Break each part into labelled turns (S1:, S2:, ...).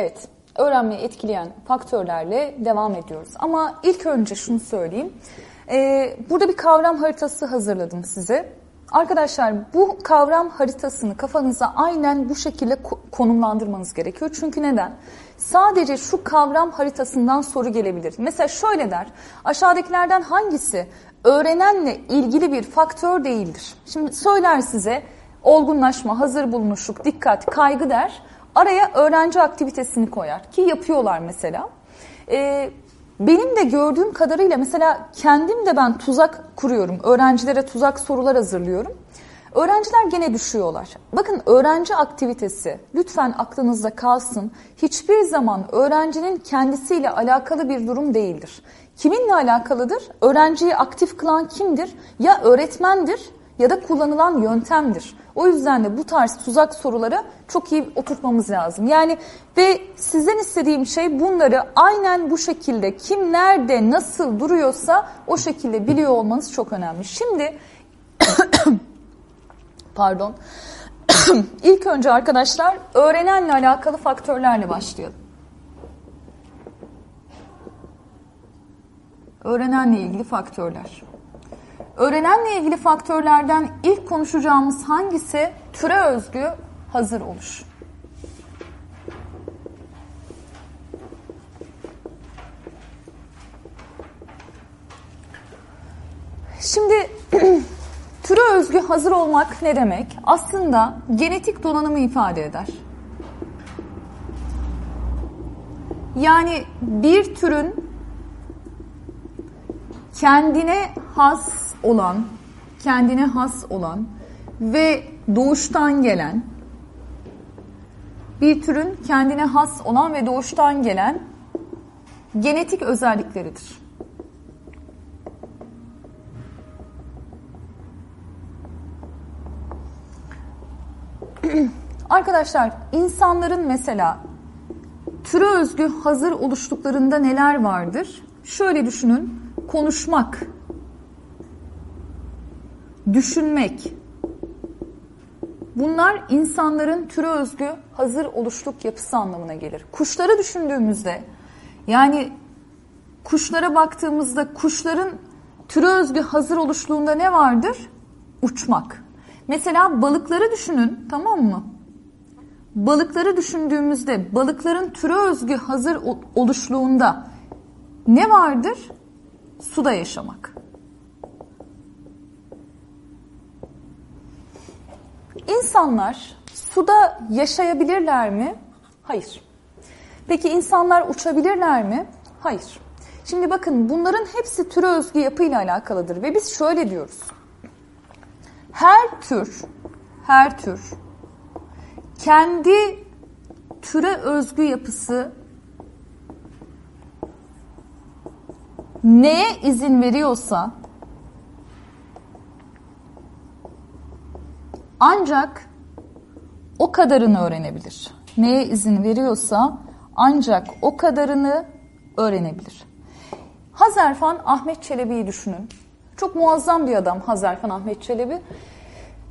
S1: Evet, öğrenmeyi etkileyen faktörlerle devam ediyoruz. Ama ilk önce şunu söyleyeyim. Ee, burada bir kavram haritası hazırladım size. Arkadaşlar bu kavram haritasını kafanıza aynen bu şekilde konumlandırmanız gerekiyor. Çünkü neden? Sadece şu kavram haritasından soru gelebilir. Mesela şöyle der, aşağıdakilerden hangisi öğrenenle ilgili bir faktör değildir? Şimdi söyler size olgunlaşma, hazır bulunuşluk, dikkat, kaygı der. Araya öğrenci aktivitesini koyar ki yapıyorlar mesela. Ee, benim de gördüğüm kadarıyla mesela kendim de ben tuzak kuruyorum. Öğrencilere tuzak sorular hazırlıyorum. Öğrenciler gene düşüyorlar. Bakın öğrenci aktivitesi lütfen aklınızda kalsın. Hiçbir zaman öğrencinin kendisiyle alakalı bir durum değildir. Kiminle alakalıdır? Öğrenciyi aktif kılan kimdir? Ya öğretmendir ya da kullanılan yöntemdir. O yüzden de bu tarz tuzak soruları çok iyi oturtmamız lazım. Yani ve sizden istediğim şey bunları aynen bu şekilde kim nerede nasıl duruyorsa o şekilde biliyor olmanız çok önemli. Şimdi pardon ilk önce arkadaşlar öğrenenle alakalı faktörlerle başlayalım. Öğrenenle ilgili faktörler. Öğrenenle ilgili faktörlerden ilk konuşacağımız hangisi? Türe özgü hazır oluş. Şimdi türe özgü hazır olmak ne demek? Aslında genetik donanımı ifade eder. Yani bir türün kendine has olan, kendine has olan ve doğuştan gelen bir türün kendine has olan ve doğuştan gelen genetik özellikleridir. Arkadaşlar insanların mesela türe özgü hazır oluştuklarında neler vardır? Şöyle düşünün, konuşmak düşünmek. Bunlar insanların türe özgü hazır oluşluk yapısı anlamına gelir. Kuşları düşündüğümüzde yani kuşlara baktığımızda kuşların türe özgü hazır oluşluğunda ne vardır? Uçmak. Mesela balıkları düşünün tamam mı? Balıkları düşündüğümüzde balıkların türe özgü hazır oluşluğunda ne vardır? Suda yaşamak. İnsanlar suda yaşayabilirler mi? Hayır. Peki insanlar uçabilirler mi? Hayır. Şimdi bakın bunların hepsi türe özgü yapıyla alakalıdır ve biz şöyle diyoruz. Her tür, her tür kendi türe özgü yapısı neye izin veriyorsa Ancak o kadarını öğrenebilir. Neye izin veriyorsa ancak o kadarını öğrenebilir. Hazerfan Ahmet Çelebi'yi düşünün. Çok muazzam bir adam Hazerfan Ahmet Çelebi.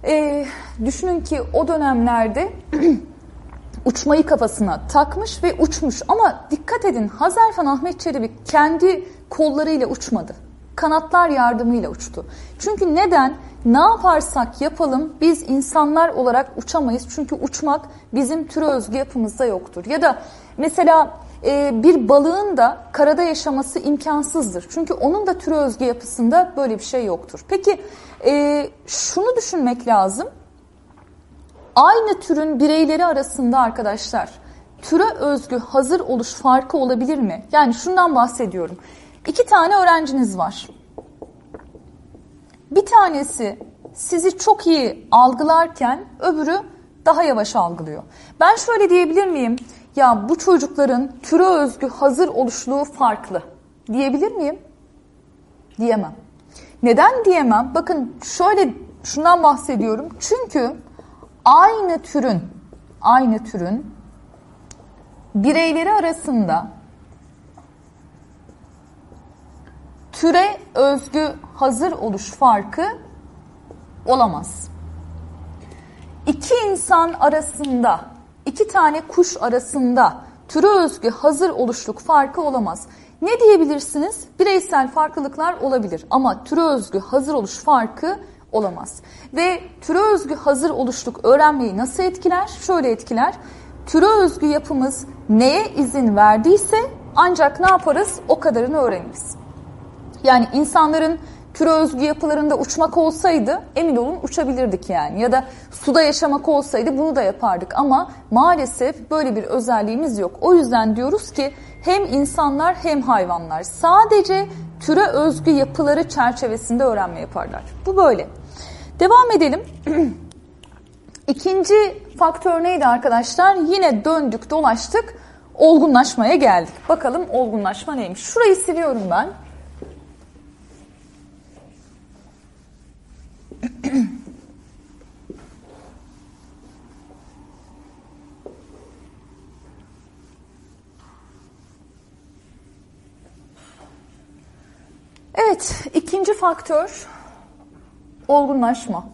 S1: Ee, düşünün ki o dönemlerde uçmayı kafasına takmış ve uçmuş. Ama dikkat edin Hazerfan Ahmet Çelebi kendi kollarıyla uçmadı. Kanatlar yardımıyla uçtu. Çünkü neden? Ne yaparsak yapalım biz insanlar olarak uçamayız. Çünkü uçmak bizim türe özgü yapımızda yoktur. Ya da mesela e, bir balığın da karada yaşaması imkansızdır. Çünkü onun da türe özgü yapısında böyle bir şey yoktur. Peki e, şunu düşünmek lazım. Aynı türün bireyleri arasında arkadaşlar türe özgü hazır oluş farkı olabilir mi? Yani şundan bahsediyorum. İki tane öğrenciniz var. Bir tanesi sizi çok iyi algılarken öbürü daha yavaş algılıyor. Ben şöyle diyebilir miyim? Ya bu çocukların türe özgü hazır oluşluğu farklı. Diyebilir miyim? Diyemem. Neden diyemem? Bakın şöyle şundan bahsediyorum. Çünkü aynı türün aynı türün bireyleri arasında türe özgü hazır oluş farkı olamaz. İki insan arasında, iki tane kuş arasında türe özgü hazır oluşluk farkı olamaz. Ne diyebilirsiniz? Bireysel farklılıklar olabilir ama türe özgü hazır oluş farkı olamaz. Ve türe özgü hazır oluşluk öğrenmeyi nasıl etkiler? Şöyle etkiler. Türe özgü yapımız neye izin verdiyse ancak ne yaparız? O kadarını öğreniriz. Yani insanların türe özgü yapılarında uçmak olsaydı emin olun uçabilirdik yani. Ya da suda yaşamak olsaydı bunu da yapardık ama maalesef böyle bir özelliğimiz yok. O yüzden diyoruz ki hem insanlar hem hayvanlar sadece türe özgü yapıları çerçevesinde öğrenme yaparlar. Bu böyle. Devam edelim. İkinci faktör neydi arkadaşlar? Yine döndük dolaştık olgunlaşmaya geldik. Bakalım olgunlaşma neymiş? Şurayı siliyorum ben. Evet, ikinci faktör olgunlaşma.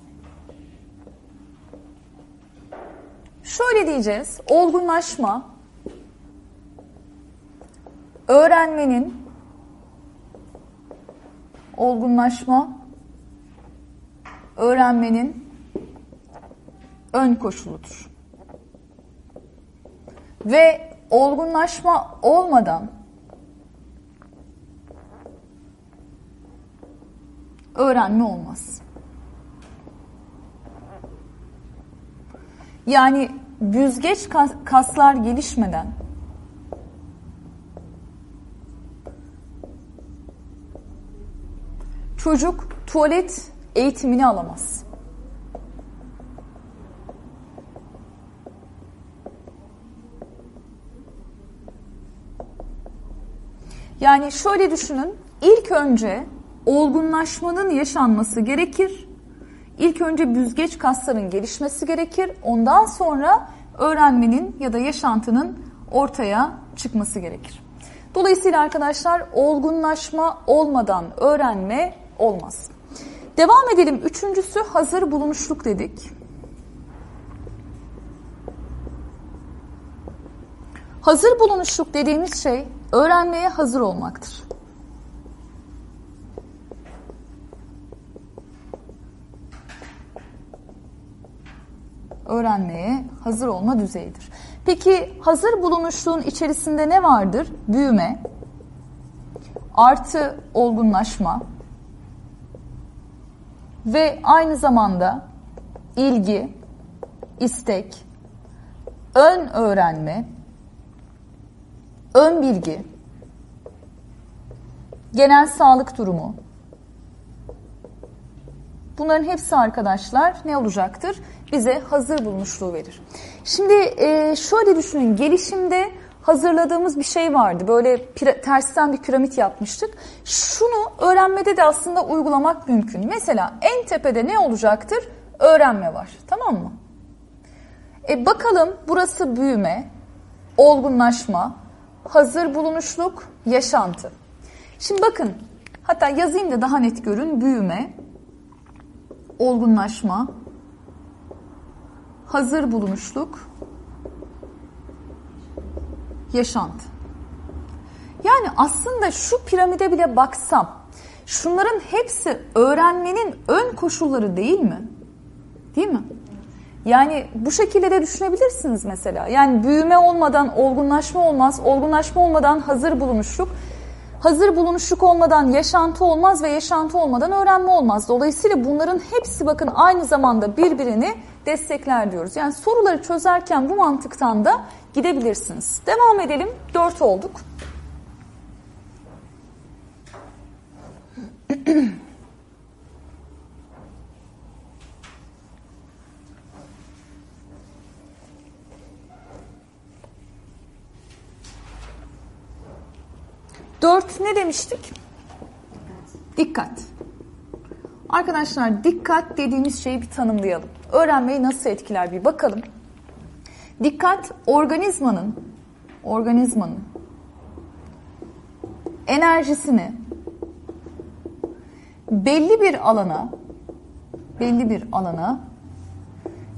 S1: Şöyle diyeceğiz, olgunlaşma öğrenmenin olgunlaşma öğrenmenin ön koşuludur. Ve olgunlaşma olmadan öğrenme olmaz. Yani büzgeç kaslar gelişmeden çocuk tuvalet eğitimini alamaz. Yani şöyle düşünün, ilk önce olgunlaşmanın yaşanması gerekir. İlk önce büzgeç kasların gelişmesi gerekir. Ondan sonra öğrenmenin ya da yaşantının ortaya çıkması gerekir. Dolayısıyla arkadaşlar olgunlaşma olmadan öğrenme olmaz. Devam edelim. Üçüncüsü hazır bulunuşluk dedik. Hazır bulunuşluk dediğimiz şey öğrenmeye hazır olmaktır. Öğrenmeye hazır olma düzeyidir. Peki hazır bulunuşluğun içerisinde ne vardır? Büyüme, artı olgunlaşma, ve aynı zamanda ilgi, istek, ön öğrenme, ön bilgi, genel sağlık durumu. Bunların hepsi arkadaşlar ne olacaktır? Bize hazır bulmuşluğu verir. Şimdi şöyle düşünün gelişimde hazırladığımız bir şey vardı. Böyle tersten bir piramit yapmıştık. Şunu öğrenmede de aslında uygulamak mümkün. Mesela en tepede ne olacaktır? Öğrenme var. Tamam mı? E bakalım burası büyüme, olgunlaşma, hazır bulunuşluk, yaşantı. Şimdi bakın hatta yazayım da daha net görün. Büyüme, olgunlaşma, hazır bulunuşluk, yaşantı. Yani aslında şu piramide bile baksam şunların hepsi öğrenmenin ön koşulları değil mi? Değil mi? Yani bu şekilde de düşünebilirsiniz mesela. Yani büyüme olmadan olgunlaşma olmaz, olgunlaşma olmadan hazır bulunuşluk, hazır bulunuşluk olmadan yaşantı olmaz ve yaşantı olmadan öğrenme olmaz. Dolayısıyla bunların hepsi bakın aynı zamanda birbirini destekler diyoruz. Yani soruları çözerken bu mantıktan da gidebilirsiniz. Devam edelim. Dört olduk. Dört ne demiştik? Dikkat. Arkadaşlar dikkat dediğimiz şeyi bir tanımlayalım. Öğrenmeyi nasıl etkiler bir bakalım. Dikkat organizmanın organizmanın enerjisini belli bir alana belli bir alana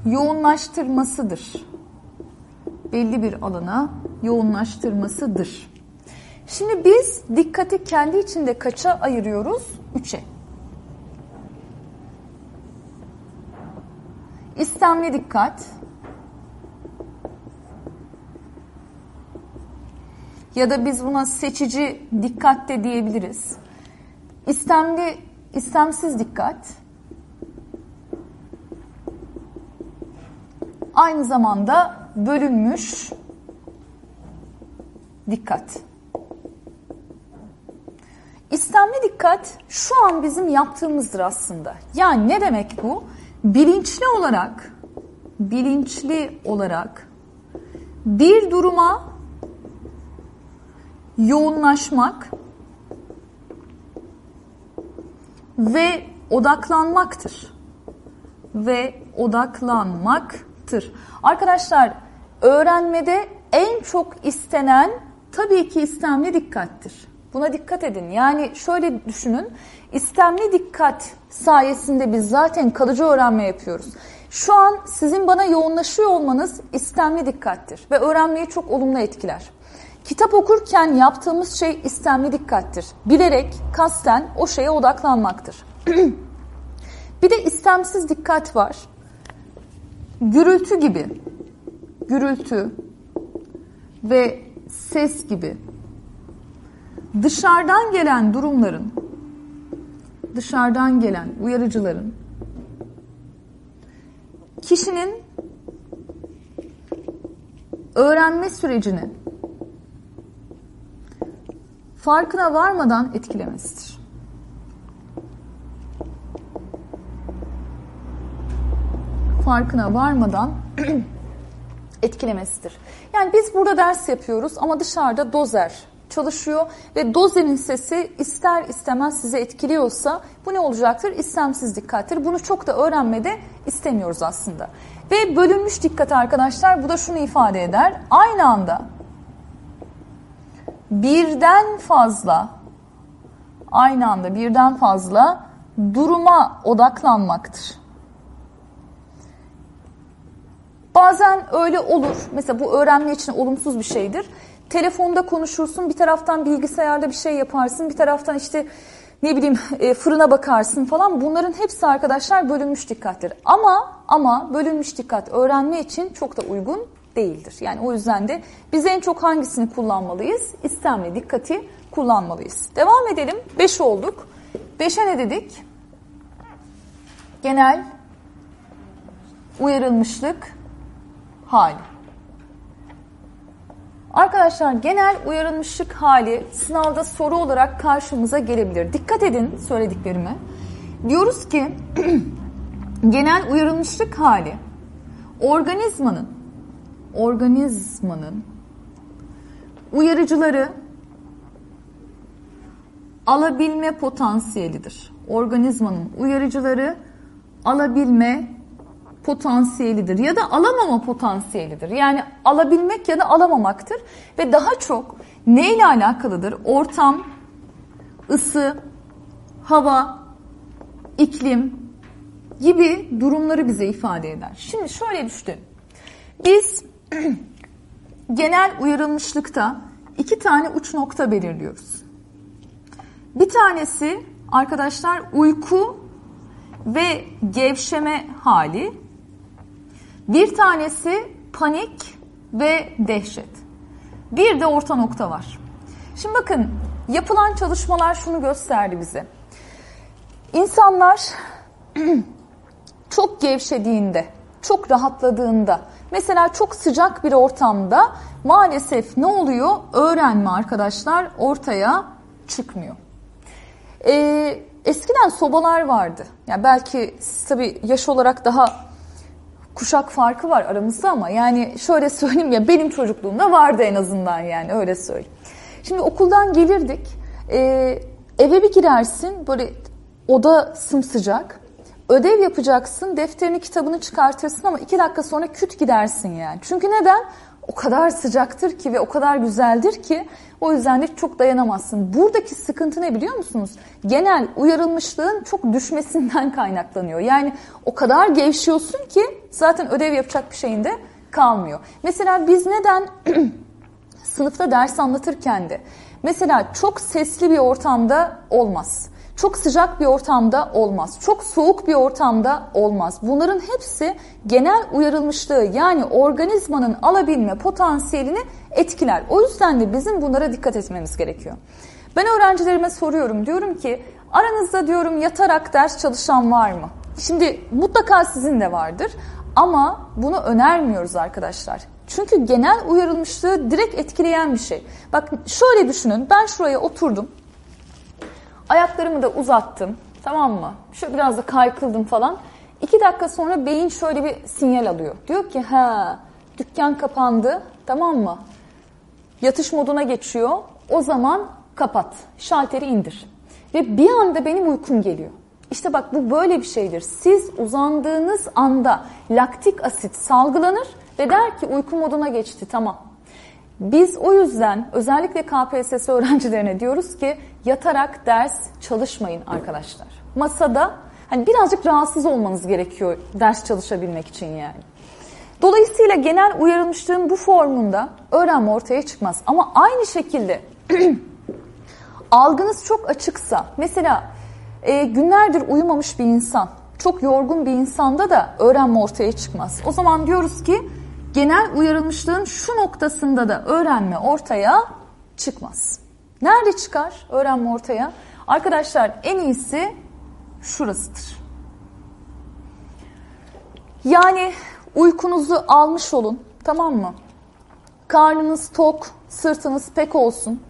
S1: yoğunlaştırmasıdır. Belli bir alana yoğunlaştırmasıdır. Şimdi biz dikkati kendi içinde kaça ayırıyoruz? Üçe. İstemli dikkat. Ya da biz buna seçici dikkat de diyebiliriz. İstemli, istemsiz dikkat. Aynı zamanda bölünmüş dikkat. İstemli dikkat şu an bizim yaptığımızdır aslında. Yani ne demek bu? Bilinçli olarak bilinçli olarak bir duruma yoğunlaşmak ve odaklanmaktır. Ve odaklanmaktır. Arkadaşlar öğrenmede en çok istenen tabii ki istemli dikkattir. Buna dikkat edin. Yani şöyle düşünün. İstemli dikkat sayesinde biz zaten kalıcı öğrenme yapıyoruz. Şu an sizin bana yoğunlaşıyor olmanız istemli dikkattir ve öğrenmeyi çok olumlu etkiler. Kitap okurken yaptığımız şey istemli dikkattir. Bilerek, kasten o şeye odaklanmaktır. bir de istemsiz dikkat var. Gürültü gibi, gürültü ve ses gibi dışarıdan gelen durumların, dışarıdan gelen uyarıcıların kişinin öğrenme sürecini farkına varmadan etkilemesidir. Farkına varmadan etkilemesidir. Yani biz burada ders yapıyoruz ama dışarıda dozer çalışıyor ve dozerin sesi ister istemez size etkiliyorsa bu ne olacaktır? İstemsiz dikkattir. Bunu çok da öğrenmede istemiyoruz aslında. Ve bölünmüş dikkat arkadaşlar bu da şunu ifade eder. Aynı anda birden fazla aynı anda birden fazla duruma odaklanmaktır. Bazen öyle olur. Mesela bu öğrenme için olumsuz bir şeydir. Telefonda konuşursun, bir taraftan bilgisayarda bir şey yaparsın, bir taraftan işte ne bileyim e, fırına bakarsın falan. Bunların hepsi arkadaşlar bölünmüş dikkattir. Ama ama bölünmüş dikkat öğrenme için çok da uygun değildir. Yani o yüzden de biz en çok hangisini kullanmalıyız? İstemli dikkati kullanmalıyız. Devam edelim. 5 olduk. 5'e ne dedik? Genel uyarılmışlık hali. Arkadaşlar genel uyarılmışlık hali sınavda soru olarak karşımıza gelebilir. Dikkat edin söylediklerime. Diyoruz ki genel uyarılmışlık hali organizmanın organizmanın uyarıcıları alabilme potansiyelidir. Organizmanın uyarıcıları alabilme potansiyelidir ya da alamama potansiyelidir. Yani alabilmek ya da alamamaktır ve daha çok neyle alakalıdır? Ortam, ısı, hava, iklim gibi durumları bize ifade eder. Şimdi şöyle düşünün. Biz genel uyarılmışlıkta iki tane uç nokta belirliyoruz. Bir tanesi arkadaşlar uyku ve gevşeme hali. Bir tanesi panik ve dehşet. Bir de orta nokta var. Şimdi bakın yapılan çalışmalar şunu gösterdi bize. İnsanlar çok gevşediğinde, çok rahatladığında, mesela çok sıcak bir ortamda maalesef ne oluyor? Öğrenme arkadaşlar ortaya çıkmıyor. Ee, eskiden sobalar vardı. Yani belki tabii yaş olarak daha kuşak farkı var aramızda ama yani şöyle söyleyeyim ya benim çocukluğumda vardı en azından yani öyle söyleyeyim. Şimdi okuldan gelirdik e, eve bir girersin böyle oda sımsıcak ödev yapacaksın defterini kitabını çıkartırsın ama iki dakika sonra küt gidersin yani. Çünkü neden? O kadar sıcaktır ki ve o kadar güzeldir ki o yüzden de çok dayanamazsın. Buradaki sıkıntı ne biliyor musunuz? Genel uyarılmışlığın çok düşmesinden kaynaklanıyor. Yani o kadar gevşiyorsun ki zaten ödev yapacak bir şeyin de kalmıyor. Mesela biz neden sınıfta ders anlatırken de mesela çok sesli bir ortamda olmaz. Çok sıcak bir ortamda olmaz. Çok soğuk bir ortamda olmaz. Bunların hepsi genel uyarılmışlığı yani organizmanın alabilme potansiyelini etkiler. O yüzden de bizim bunlara dikkat etmemiz gerekiyor. Ben öğrencilerime soruyorum. Diyorum ki aranızda diyorum yatarak ders çalışan var mı? Şimdi mutlaka sizin de vardır. Ama bunu önermiyoruz arkadaşlar. Çünkü genel uyarılmışlığı direkt etkileyen bir şey. Bak şöyle düşünün ben şuraya oturdum. Ayaklarımı da uzattım. Tamam mı? Şöyle biraz da kaykıldım falan. İki dakika sonra beyin şöyle bir sinyal alıyor. Diyor ki ha dükkan kapandı tamam mı? Yatış moduna geçiyor. O zaman kapat. Şalteri indir. Ve bir anda benim uykum geliyor. İşte bak bu böyle bir şeydir. Siz uzandığınız anda laktik asit salgılanır ve der ki uyku moduna geçti tamam. Biz o yüzden özellikle KPSS öğrencilerine diyoruz ki yatarak ders çalışmayın arkadaşlar. Masada hani birazcık rahatsız olmanız gerekiyor ders çalışabilmek için yani. Dolayısıyla genel uyarılmışlığın bu formunda öğrenme ortaya çıkmaz. Ama aynı şekilde algınız çok açıksa mesela e, günlerdir uyumamış bir insan, çok yorgun bir insanda da öğrenme ortaya çıkmaz. O zaman diyoruz ki genel uyarılmışlığın şu noktasında da öğrenme ortaya çıkmaz. Nerede çıkar öğrenme ortaya? Arkadaşlar en iyisi şurasıdır. Yani uykunuzu almış olun tamam mı? Karnınız tok, sırtınız pek olsun.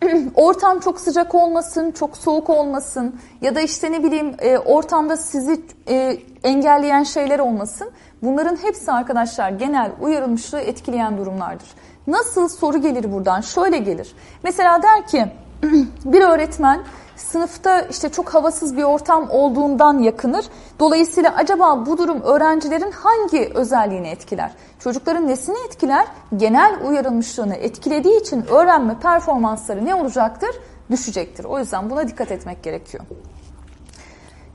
S1: ortam çok sıcak olmasın, çok soğuk olmasın ya da işte ne bileyim e, ortamda sizi e, engelleyen şeyler olmasın. Bunların hepsi arkadaşlar genel uyarılmışlığı etkileyen durumlardır. Nasıl soru gelir buradan? Şöyle gelir. Mesela der ki bir öğretmen sınıfta işte çok havasız bir ortam olduğundan yakınır. Dolayısıyla acaba bu durum öğrencilerin hangi özelliğini etkiler? Çocukların nesini etkiler? Genel uyarılmışlığını etkilediği için öğrenme performansları ne olacaktır? Düşecektir. O yüzden buna dikkat etmek gerekiyor.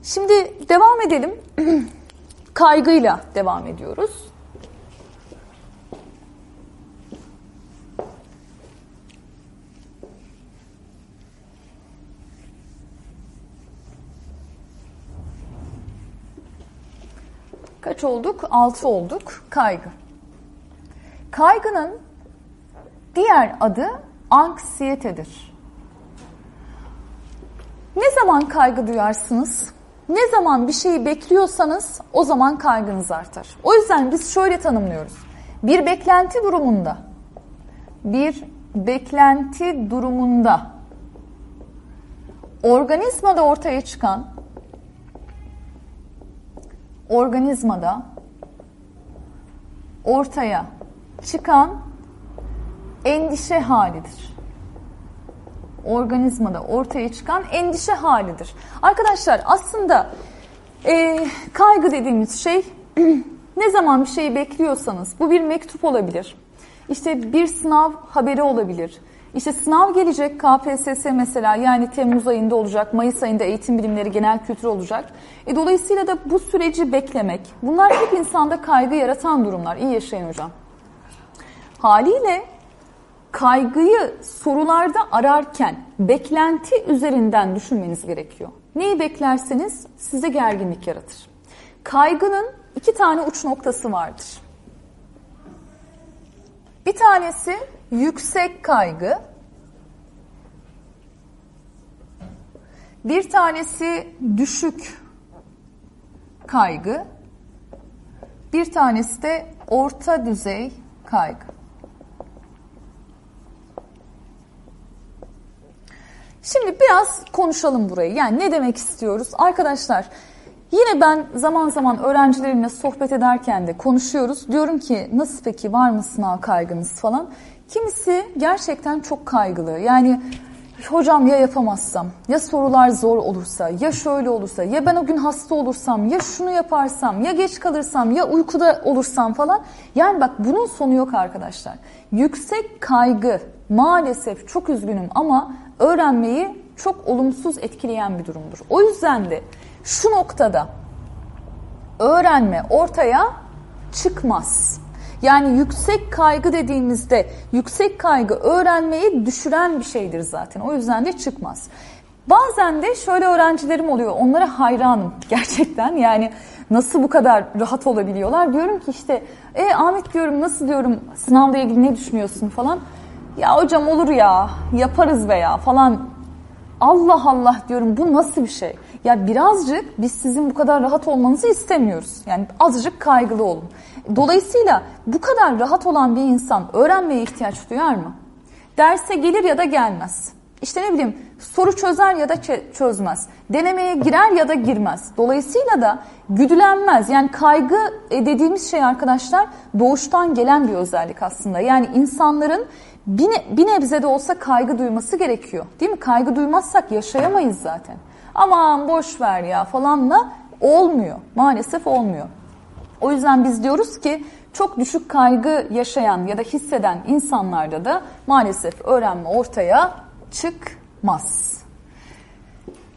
S1: Şimdi devam edelim. Kaygıyla devam ediyoruz. Kaç olduk? 6 olduk. Kaygı. Kaygının diğer adı anksiyetedir. Ne zaman kaygı duyarsınız? Ne zaman bir şeyi bekliyorsanız o zaman kaygınız artar. O yüzden biz şöyle tanımlıyoruz. Bir beklenti durumunda bir beklenti durumunda organizmada ortaya çıkan organizmada ortaya çıkan endişe halidir. Organizmada ortaya çıkan endişe halidir. Arkadaşlar aslında e, kaygı dediğimiz şey ne zaman bir şeyi bekliyorsanız bu bir mektup olabilir. İşte bir sınav haberi olabilir. İşte sınav gelecek KPSS mesela yani Temmuz ayında olacak, Mayıs ayında eğitim bilimleri genel kültür olacak. E, dolayısıyla da bu süreci beklemek bunlar hep insanda kaygı yaratan durumlar. İyi yaşayın hocam. Haliyle kaygıyı sorularda ararken beklenti üzerinden düşünmeniz gerekiyor. Neyi beklerseniz size gerginlik yaratır. Kaygının iki tane uç noktası vardır. Bir tanesi yüksek kaygı. Bir tanesi düşük kaygı. Bir tanesi de orta düzey kaygı. Şimdi biraz konuşalım burayı. Yani ne demek istiyoruz? Arkadaşlar yine ben zaman zaman öğrencilerimle sohbet ederken de konuşuyoruz. Diyorum ki nasıl peki var mı sınav kaygınız falan. Kimisi gerçekten çok kaygılı. Yani hocam ya yapamazsam, ya sorular zor olursa, ya şöyle olursa, ya ben o gün hasta olursam, ya şunu yaparsam, ya geç kalırsam, ya uykuda olursam falan. Yani bak bunun sonu yok arkadaşlar. Yüksek kaygı maalesef çok üzgünüm ama öğrenmeyi çok olumsuz etkileyen bir durumdur. O yüzden de şu noktada öğrenme ortaya çıkmaz. Yani yüksek kaygı dediğimizde yüksek kaygı öğrenmeyi düşüren bir şeydir zaten. O yüzden de çıkmaz. Bazen de şöyle öğrencilerim oluyor. Onlara hayranım gerçekten. Yani nasıl bu kadar rahat olabiliyorlar? Diyorum ki işte e Ahmet diyorum nasıl diyorum sınavla ilgili ne düşünüyorsun falan. Ya hocam olur ya yaparız veya falan. Allah Allah diyorum bu nasıl bir şey? Ya birazcık biz sizin bu kadar rahat olmanızı istemiyoruz. Yani azıcık kaygılı olun. Dolayısıyla bu kadar rahat olan bir insan öğrenmeye ihtiyaç duyar mı? Derse gelir ya da gelmez. İşte ne bileyim soru çözer ya da çözmez. Denemeye girer ya da girmez. Dolayısıyla da güdülenmez. Yani kaygı e, dediğimiz şey arkadaşlar doğuştan gelen bir özellik aslında. Yani insanların bir, bir nebze de olsa kaygı duyması gerekiyor. Değil mi? Kaygı duymazsak yaşayamayız zaten. Aman boş ver ya falanla olmuyor. Maalesef olmuyor. O yüzden biz diyoruz ki çok düşük kaygı yaşayan ya da hisseden insanlarda da maalesef öğrenme ortaya çıkmaz.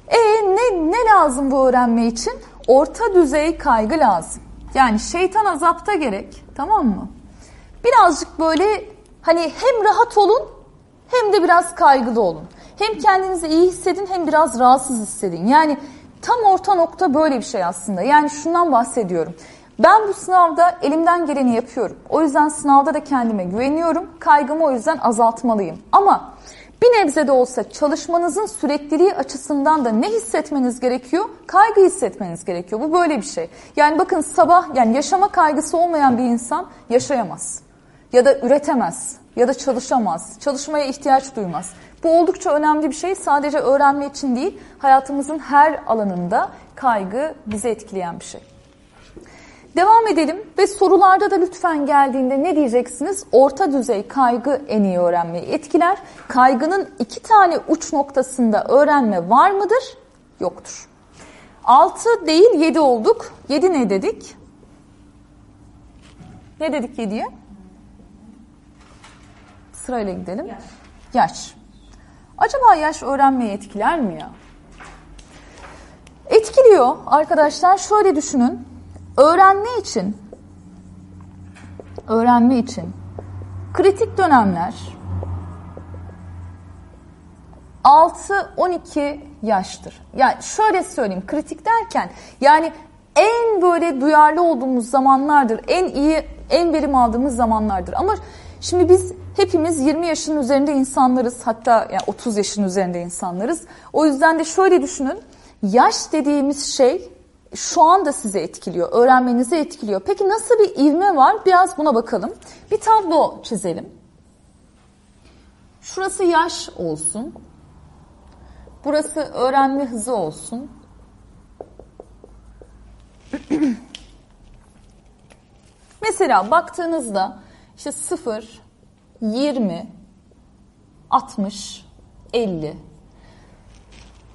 S1: E ne, ne lazım bu öğrenme için? Orta düzey kaygı lazım. Yani şeytan azapta gerek tamam mı? Birazcık böyle hani hem rahat olun hem de biraz kaygılı olun. Hem kendinizi iyi hissedin hem biraz rahatsız hissedin. Yani tam orta nokta böyle bir şey aslında. Yani şundan bahsediyorum. Ben bu sınavda elimden geleni yapıyorum. O yüzden sınavda da kendime güveniyorum. Kaygımı o yüzden azaltmalıyım. Ama bir nebze de olsa çalışmanızın sürekliliği açısından da ne hissetmeniz gerekiyor? Kaygı hissetmeniz gerekiyor. Bu böyle bir şey. Yani bakın sabah yani yaşama kaygısı olmayan bir insan yaşayamaz. Ya da üretemez. Ya da çalışamaz. Çalışmaya ihtiyaç duymaz. Bu oldukça önemli bir şey. Sadece öğrenme için değil, hayatımızın her alanında kaygı bizi etkileyen bir şey. Devam edelim ve sorularda da lütfen geldiğinde ne diyeceksiniz? Orta düzey kaygı en iyi öğrenmeyi etkiler. Kaygının iki tane uç noktasında öğrenme var mıdır? Yoktur. 6 değil 7 olduk. 7 ne dedik? Ne dedik 7'ye? Sırayla gidelim. Yaş. Yaş. Acaba yaş öğrenmeyi etkiler mi ya? Etkiliyor arkadaşlar. Şöyle düşünün. Öğrenme için öğrenme için kritik dönemler 6-12 yaştır. Yani şöyle söyleyeyim kritik derken yani en böyle duyarlı olduğumuz zamanlardır. En iyi, en verim aldığımız zamanlardır. Ama şimdi biz hepimiz 20 yaşın üzerinde insanlarız. Hatta yani 30 yaşın üzerinde insanlarız. O yüzden de şöyle düşünün. Yaş dediğimiz şey şu anda sizi etkiliyor, öğrenmenizi etkiliyor. Peki nasıl bir ivme var? Biraz buna bakalım. Bir tablo çizelim. Şurası yaş olsun. Burası öğrenme hızı olsun. Mesela baktığınızda işte 0, 20, 60, 50.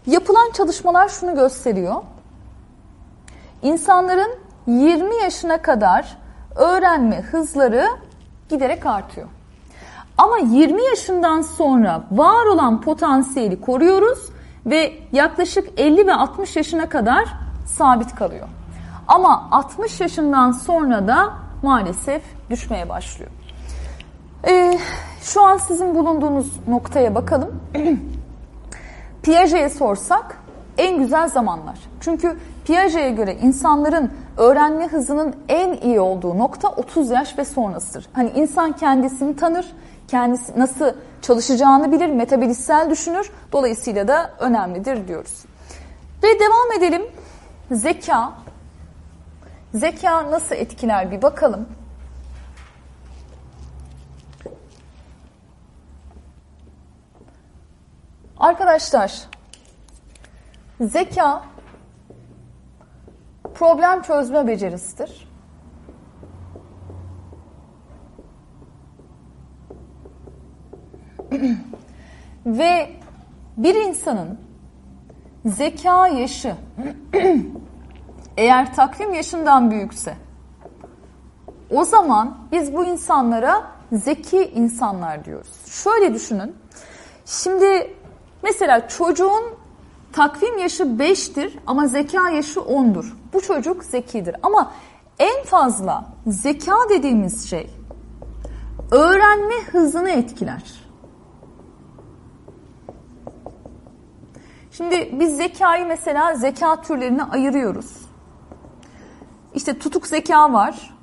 S1: Yapılan çalışmalar şunu gösteriyor. İnsanların 20 yaşına kadar öğrenme hızları giderek artıyor. Ama 20 yaşından sonra var olan potansiyeli koruyoruz ve yaklaşık 50 ve 60 yaşına kadar sabit kalıyor. Ama 60 yaşından sonra da maalesef düşmeye başlıyor. Ee, şu an sizin bulunduğunuz noktaya bakalım. Piaget'e sorsak en güzel zamanlar. Çünkü Piaget'e göre insanların öğrenme hızının en iyi olduğu nokta 30 yaş ve sonrasıdır. Hani insan kendisini tanır, kendisi nasıl çalışacağını bilir, metabolizsel düşünür. Dolayısıyla da önemlidir diyoruz. Ve devam edelim. Zeka. Zeka nasıl etkiler bir bakalım. Arkadaşlar, zeka problem çözme becerisidir. Ve bir insanın zeka yaşı eğer takvim yaşından büyükse o zaman biz bu insanlara zeki insanlar diyoruz. Şöyle düşünün. Şimdi mesela çocuğun takvim yaşı 5'tir ama zeka yaşı 10'dur. Bu çocuk zekidir ama en fazla zeka dediğimiz şey öğrenme hızını etkiler. Şimdi biz zekayı mesela zeka türlerine ayırıyoruz. İşte tutuk zeka var.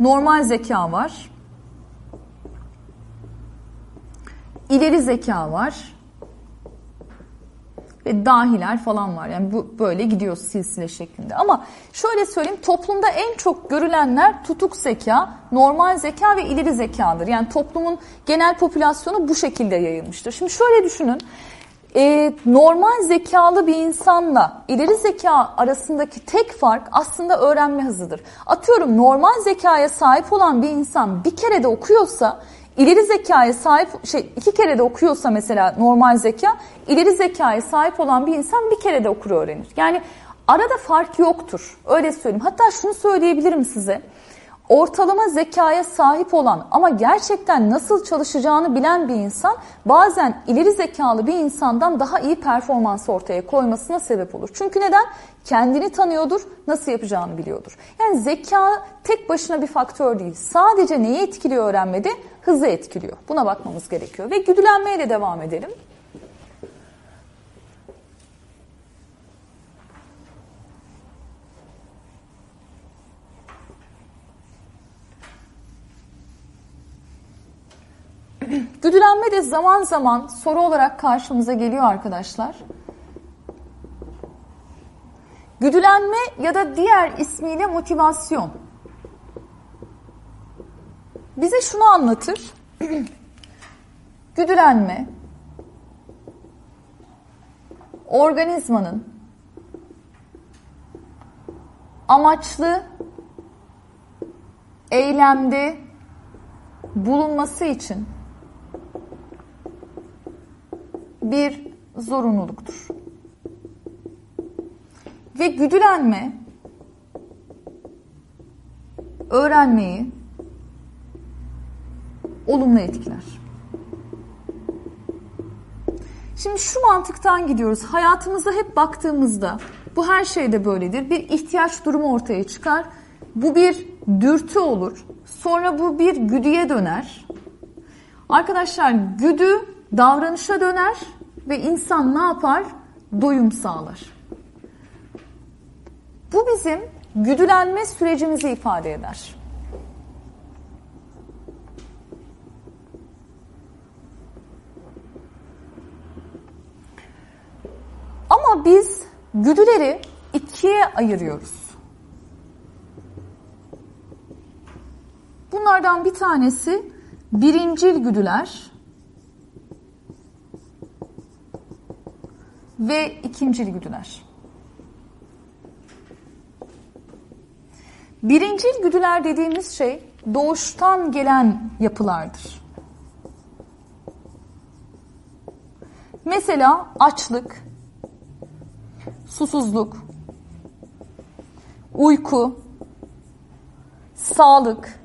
S1: Normal zeka var. ileri zeka var ve dahiler falan var. Yani bu böyle gidiyor silsile şeklinde. Ama şöyle söyleyeyim toplumda en çok görülenler tutuk zeka, normal zeka ve ileri zekadır. Yani toplumun genel popülasyonu bu şekilde yayılmıştır. Şimdi şöyle düşünün. Ee, normal zekalı bir insanla ileri zeka arasındaki tek fark aslında öğrenme hızıdır. Atıyorum normal zekaya sahip olan bir insan bir kere de okuyorsa İleri zekaya sahip şey iki kere de okuyorsa mesela normal zeka, ileri zekaya sahip olan bir insan bir kere de okur öğrenir. Yani arada fark yoktur. Öyle söyleyeyim. Hatta şunu söyleyebilirim size. Ortalama zekaya sahip olan ama gerçekten nasıl çalışacağını bilen bir insan bazen ileri zekalı bir insandan daha iyi performans ortaya koymasına sebep olur. Çünkü neden? Kendini tanıyordur, nasıl yapacağını biliyordur. Yani zeka tek başına bir faktör değil. Sadece neyi etkiliyor öğrenmede? Hızı etkiliyor. Buna bakmamız gerekiyor. Ve güdülenmeye de devam edelim. Güdülenme de zaman zaman soru olarak karşımıza geliyor arkadaşlar. Güdülenme ya da diğer ismiyle motivasyon. Bize şunu anlatır. Güdülenme organizmanın amaçlı eylemde bulunması için bir zorunluluktur. Ve güdülenme öğrenmeyi olumlu etkiler. Şimdi şu mantıktan gidiyoruz. Hayatımızda hep baktığımızda bu her şeyde böyledir. Bir ihtiyaç durumu ortaya çıkar. Bu bir dürtü olur. Sonra bu bir güdüye döner. Arkadaşlar güdü davranışa döner ve insan ne yapar? Doyum sağlar. Bu bizim güdülenme sürecimizi ifade eder. Ama biz güdüleri ikiye ayırıyoruz. Bunlardan bir tanesi birincil güdüler ve ikincil güdüler. Birincil güdüler dediğimiz şey doğuştan gelen yapılardır. Mesela açlık, susuzluk, uyku, sağlık.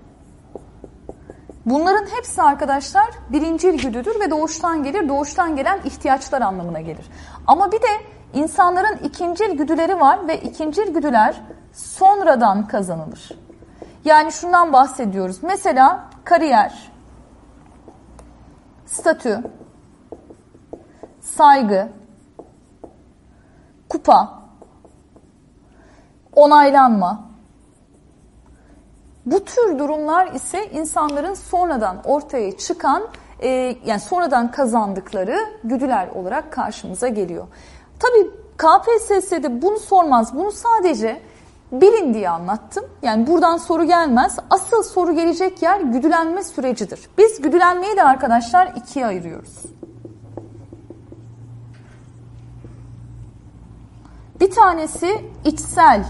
S1: Bunların hepsi arkadaşlar birincil güdüdür ve doğuştan gelir. Doğuştan gelen ihtiyaçlar anlamına gelir. Ama bir de insanların ikincil güdüleri var ve ikincil güdüler sonradan kazanılır. Yani şundan bahsediyoruz. Mesela kariyer, statü, saygı, kupa, onaylanma. Bu tür durumlar ise insanların sonradan ortaya çıkan e, yani sonradan kazandıkları güdüler olarak karşımıza geliyor. Tabii KPSS'de bunu sormaz. Bunu sadece bilin diye anlattım. Yani buradan soru gelmez. Asıl soru gelecek yer güdülenme sürecidir. Biz güdülenmeyi de arkadaşlar ikiye ayırıyoruz. Bir tanesi içsel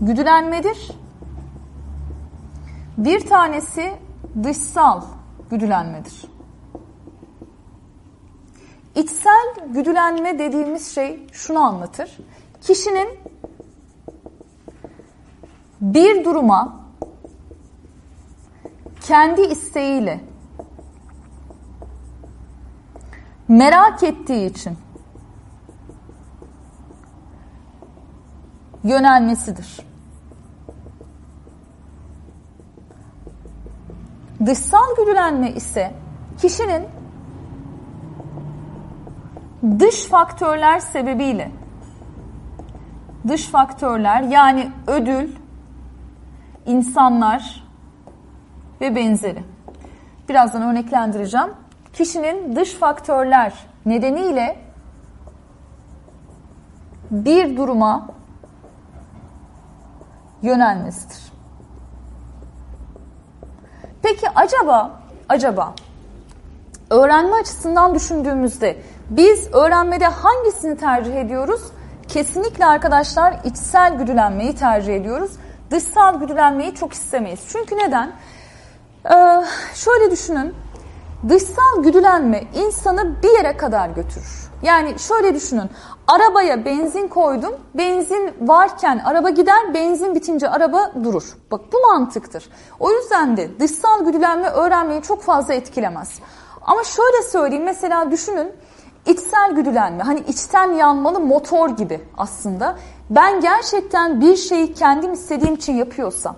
S1: güdülenmedir. Bir tanesi dışsal güdülenmedir. İçsel güdülenme dediğimiz şey şunu anlatır. Kişinin bir duruma kendi isteğiyle merak ettiği için yönelmesidir. Dışsal güdülenme ise kişinin dış faktörler sebebiyle dış faktörler yani ödül, insanlar ve benzeri. Birazdan örneklendireceğim. Kişinin dış faktörler nedeniyle bir duruma yönelmesidir. Peki acaba acaba öğrenme açısından düşündüğümüzde biz öğrenmede hangisini tercih ediyoruz? Kesinlikle arkadaşlar içsel güdülenmeyi tercih ediyoruz. Dışsal güdülenmeyi çok istemeyiz. Çünkü neden? Ee, şöyle düşünün. Dışsal güdülenme insanı bir yere kadar götürür. Yani şöyle düşünün. Arabaya benzin koydum. Benzin varken araba gider, benzin bitince araba durur. Bak bu mantıktır. O yüzden de dışsal güdülenme öğrenmeyi çok fazla etkilemez. Ama şöyle söyleyeyim mesela düşünün içsel güdülenme hani içten yanmalı motor gibi aslında. Ben gerçekten bir şeyi kendim istediğim için yapıyorsam,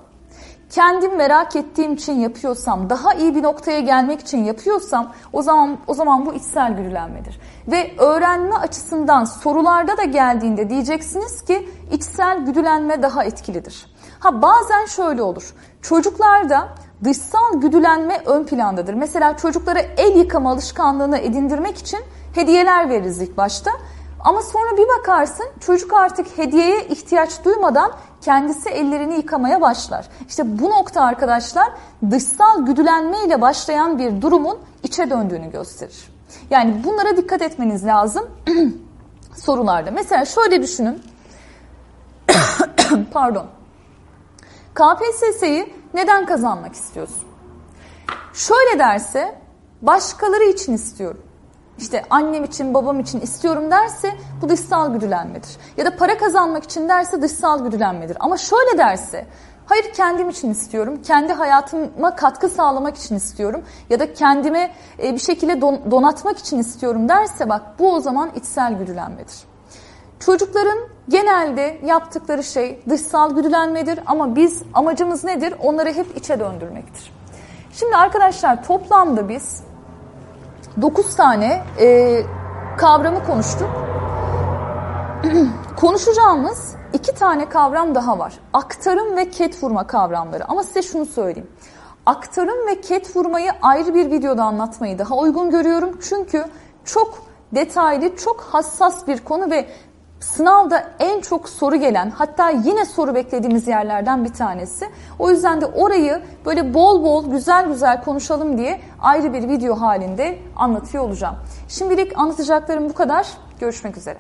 S1: kendim merak ettiğim için yapıyorsam, daha iyi bir noktaya gelmek için yapıyorsam o zaman o zaman bu içsel güdülenmedir. Ve öğrenme açısından sorularda da geldiğinde diyeceksiniz ki içsel güdülenme daha etkilidir. Ha bazen şöyle olur. Çocuklarda dışsal güdülenme ön plandadır. Mesela çocuklara el yıkama alışkanlığını edindirmek için hediyeler veririz ilk başta. Ama sonra bir bakarsın çocuk artık hediyeye ihtiyaç duymadan kendisi ellerini yıkamaya başlar. İşte bu nokta arkadaşlar dışsal güdülenme ile başlayan bir durumun içe döndüğünü gösterir. Yani bunlara dikkat etmeniz lazım sorularda. Mesela şöyle düşünün. Pardon. KPSS'yi neden kazanmak istiyorsun? Şöyle derse başkaları için istiyorum. İşte annem için, babam için istiyorum derse bu dışsal güdülenmedir. Ya da para kazanmak için derse dışsal güdülenmedir. Ama şöyle derse Hayır kendim için istiyorum. Kendi hayatıma katkı sağlamak için istiyorum. Ya da kendime e, bir şekilde donatmak için istiyorum derse bak bu o zaman içsel güdülenmedir. Çocukların genelde yaptıkları şey dışsal güdülenmedir ama biz amacımız nedir? Onları hep içe döndürmektir. Şimdi arkadaşlar toplamda biz 9 tane e, kavramı konuştuk. Konuşacağımız iki tane kavram daha var. Aktarım ve ket vurma kavramları. Ama size şunu söyleyeyim. Aktarım ve ket vurmayı ayrı bir videoda anlatmayı daha uygun görüyorum. Çünkü çok detaylı, çok hassas bir konu ve sınavda en çok soru gelen hatta yine soru beklediğimiz yerlerden bir tanesi. O yüzden de orayı böyle bol bol güzel güzel konuşalım diye ayrı bir video halinde anlatıyor olacağım. Şimdilik anlatacaklarım bu kadar. Görüşmek üzere.